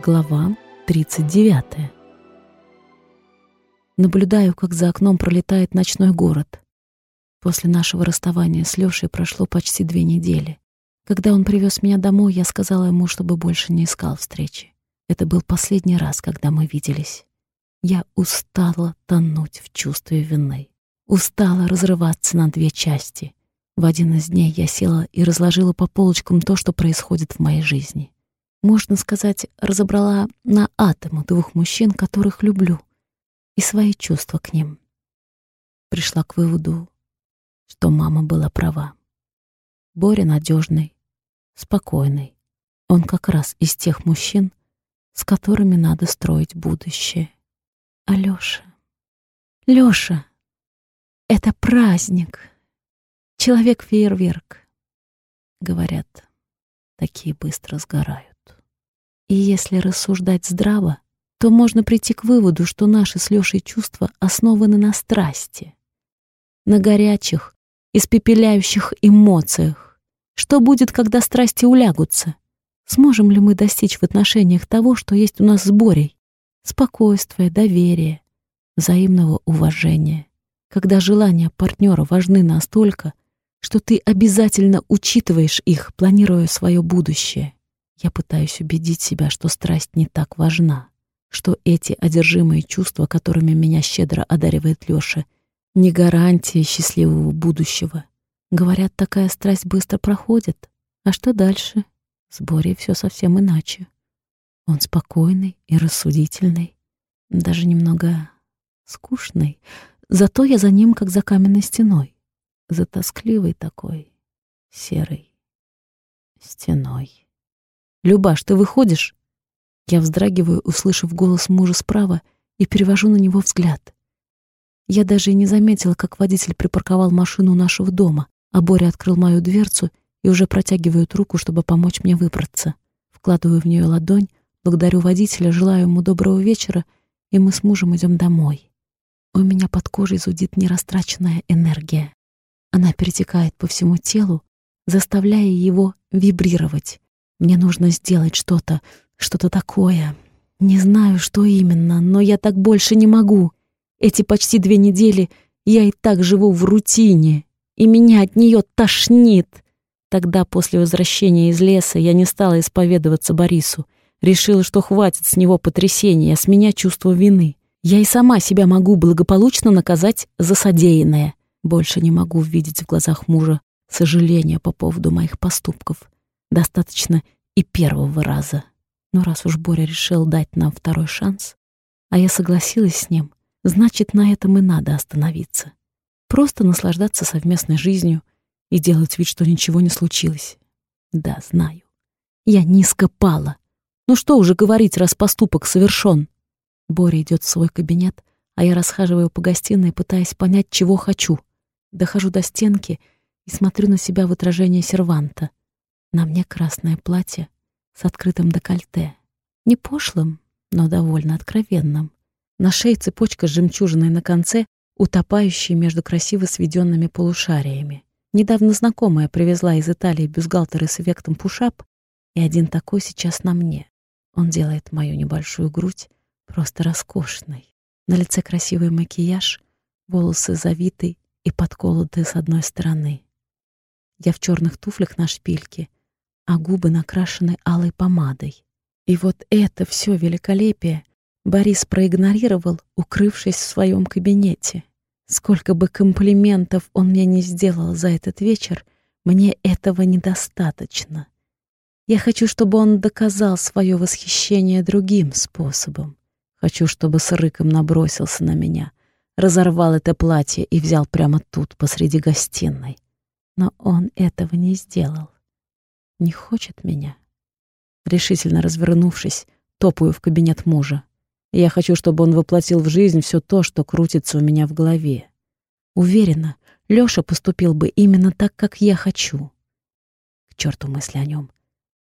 Глава 39. Наблюдаю, как за окном пролетает ночной город. После нашего расставания с Лёшей прошло почти две недели. Когда он привез меня домой, я сказала ему, чтобы больше не искал встречи. Это был последний раз, когда мы виделись. Я устала тонуть в чувстве вины. Устала разрываться на две части. В один из дней я села и разложила по полочкам то, что происходит в моей жизни можно сказать, разобрала на атомы двух мужчин, которых люблю, и свои чувства к ним. Пришла к выводу, что мама была права. Боря надежный, спокойный. Он как раз из тех мужчин, с которыми надо строить будущее. А Лёша... Лёша! Это праздник! Человек-фейерверк. Говорят, такие быстро сгорают. И если рассуждать здраво, то можно прийти к выводу, что наши с Лешей чувства основаны на страсти, на горячих, испепеляющих эмоциях. Что будет, когда страсти улягутся? Сможем ли мы достичь в отношениях того, что есть у нас с Борей? Спокойствие, доверие, взаимного уважения. Когда желания партнера важны настолько, что ты обязательно учитываешь их, планируя свое будущее. Я пытаюсь убедить себя, что страсть не так важна, что эти одержимые чувства, которыми меня щедро одаривает Лёша, не гарантия счастливого будущего. Говорят, такая страсть быстро проходит. А что дальше? С Борей всё совсем иначе. Он спокойный и рассудительный, даже немного скучный. Зато я за ним, как за каменной стеной. За тоскливой такой, серой стеной. «Любаш, ты выходишь?» Я вздрагиваю, услышав голос мужа справа, и перевожу на него взгляд. Я даже и не заметила, как водитель припарковал машину нашего дома, а Боря открыл мою дверцу и уже протягивает руку, чтобы помочь мне выбраться. Вкладываю в нее ладонь, благодарю водителя, желаю ему доброго вечера, и мы с мужем идем домой. У меня под кожей зудит нерастраченная энергия. Она перетекает по всему телу, заставляя его вибрировать. Мне нужно сделать что-то, что-то такое. Не знаю, что именно, но я так больше не могу. Эти почти две недели я и так живу в рутине, и меня от нее тошнит. Тогда, после возвращения из леса, я не стала исповедоваться Борису. Решила, что хватит с него потрясения, с меня чувство вины. Я и сама себя могу благополучно наказать за содеянное. Больше не могу видеть в глазах мужа сожаления по поводу моих поступков. Достаточно и первого раза. Но раз уж Боря решил дать нам второй шанс, а я согласилась с ним, значит, на этом и надо остановиться. Просто наслаждаться совместной жизнью и делать вид, что ничего не случилось. Да, знаю. Я низко пала. Ну что уже говорить, раз поступок совершен. Боря идет в свой кабинет, а я расхаживаю по гостиной, пытаясь понять, чего хочу. Дохожу до стенки и смотрю на себя в отражение серванта. На мне красное платье с открытым декольте. Не пошлым, но довольно откровенным. На шее цепочка с жемчужиной на конце, утопающей между красиво сведенными полушариями. Недавно знакомая привезла из Италии бюстгальтеры с эффектом пушап, и один такой сейчас на мне. Он делает мою небольшую грудь просто роскошной. На лице красивый макияж, волосы завиты и подколоты с одной стороны. Я в черных туфлях на шпильке а губы накрашены алой помадой. И вот это все великолепие Борис проигнорировал, укрывшись в своем кабинете. Сколько бы комплиментов он мне не сделал за этот вечер, мне этого недостаточно. Я хочу, чтобы он доказал свое восхищение другим способом. Хочу, чтобы с рыком набросился на меня, разорвал это платье и взял прямо тут, посреди гостиной. Но он этого не сделал не хочет меня. Решительно развернувшись, топаю в кабинет мужа. Я хочу, чтобы он воплотил в жизнь все то, что крутится у меня в голове. Уверена, Лёша поступил бы именно так, как я хочу. К черту мысли о нем.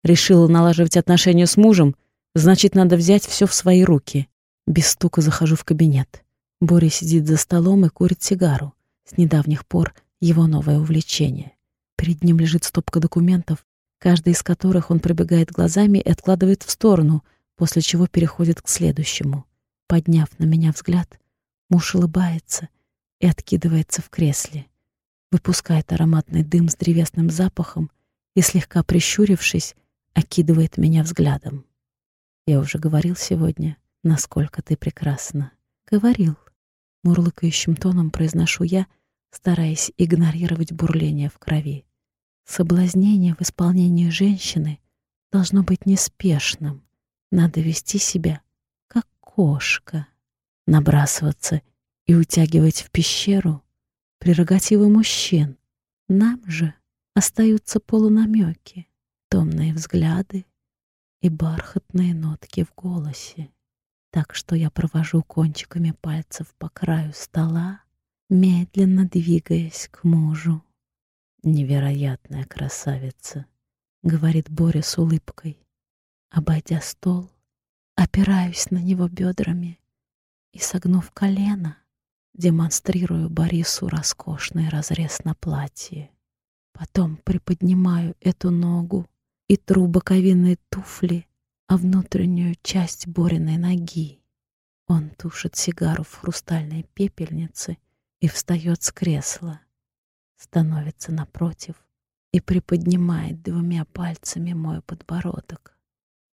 Решила налаживать отношения с мужем, значит, надо взять все в свои руки. Без стука захожу в кабинет. Боря сидит за столом и курит сигару. С недавних пор его новое увлечение. Перед ним лежит стопка документов, каждый из которых он пробегает глазами и откладывает в сторону, после чего переходит к следующему. Подняв на меня взгляд, муж улыбается и откидывается в кресле, выпускает ароматный дым с древесным запахом и, слегка прищурившись, окидывает меня взглядом. Я уже говорил сегодня, насколько ты прекрасна. Говорил. Мурлыкающим тоном произношу я, стараясь игнорировать бурление в крови. Соблазнение в исполнении женщины должно быть неспешным. Надо вести себя, как кошка. Набрасываться и утягивать в пещеру — прерогативы мужчин. Нам же остаются полунамеки, томные взгляды и бархатные нотки в голосе. Так что я провожу кончиками пальцев по краю стола, медленно двигаясь к мужу. «Невероятная красавица», — говорит Боря с улыбкой. Обойдя стол, опираюсь на него бедрами и, согнув колено, демонстрирую Борису роскошный разрез на платье. Потом приподнимаю эту ногу и тру боковинные туфли о внутреннюю часть Бориной ноги. Он тушит сигару в хрустальной пепельнице и встает с кресла, становится напротив и приподнимает двумя пальцами мой подбородок.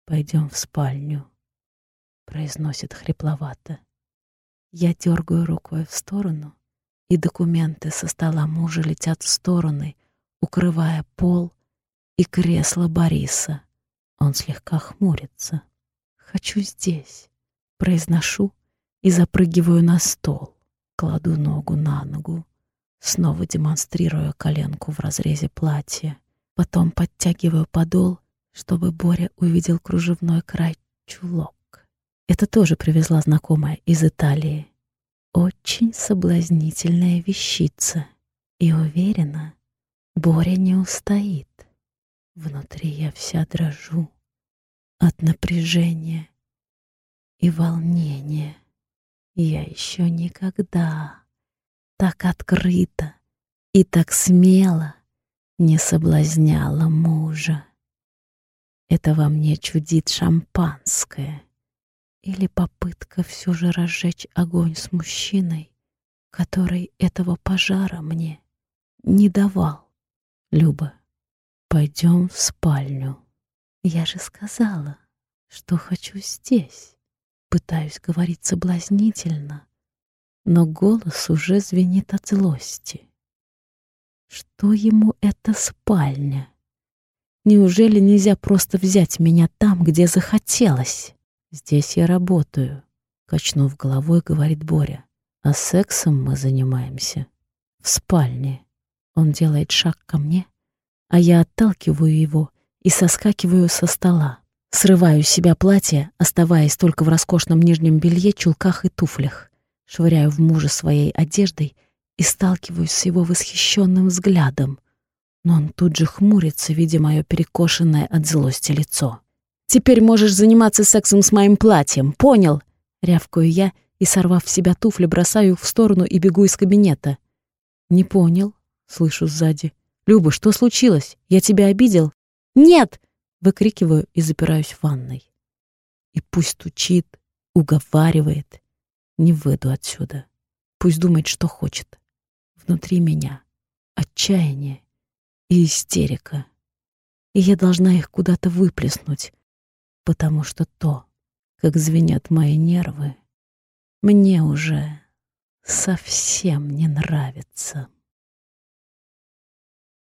«Пойдем в спальню», — произносит хрипловато. Я дергаю рукой в сторону, и документы со стола мужа летят в стороны, укрывая пол и кресло Бориса. Он слегка хмурится. «Хочу здесь», — произношу и запрыгиваю на стол. Кладу ногу на ногу, снова демонстрируя коленку в разрезе платья. Потом подтягиваю подол, чтобы Боря увидел кружевной край чулок. Это тоже привезла знакомая из Италии. Очень соблазнительная вещица. И уверена, Боря не устоит. Внутри я вся дрожу от напряжения и волнения. Я еще никогда так открыто и так смело не соблазняла мужа. Это во мне чудит шампанское или попытка все же разжечь огонь с мужчиной, который этого пожара мне не давал. Люба, пойдем в спальню. Я же сказала, что хочу здесь. Пытаюсь говорить соблазнительно, но голос уже звенит от злости. Что ему эта спальня? Неужели нельзя просто взять меня там, где захотелось? Здесь я работаю, качнув головой, говорит Боря. А сексом мы занимаемся в спальне. Он делает шаг ко мне, а я отталкиваю его и соскакиваю со стола. Срываю с себя платье, оставаясь только в роскошном нижнем белье, чулках и туфлях. Швыряю в мужа своей одеждой и сталкиваюсь с его восхищенным взглядом. Но он тут же хмурится, видя мое перекошенное от злости лицо. «Теперь можешь заниматься сексом с моим платьем, понял?» Рявкаю я и, сорвав в себя туфли, бросаю их в сторону и бегу из кабинета. «Не понял», — слышу сзади. «Люба, что случилось? Я тебя обидел?» «Нет!» Выкрикиваю и запираюсь в ванной. И пусть стучит, уговаривает. Не выйду отсюда. Пусть думает, что хочет. Внутри меня отчаяние и истерика. И я должна их куда-то выплеснуть, потому что то, как звенят мои нервы, мне уже совсем не нравится.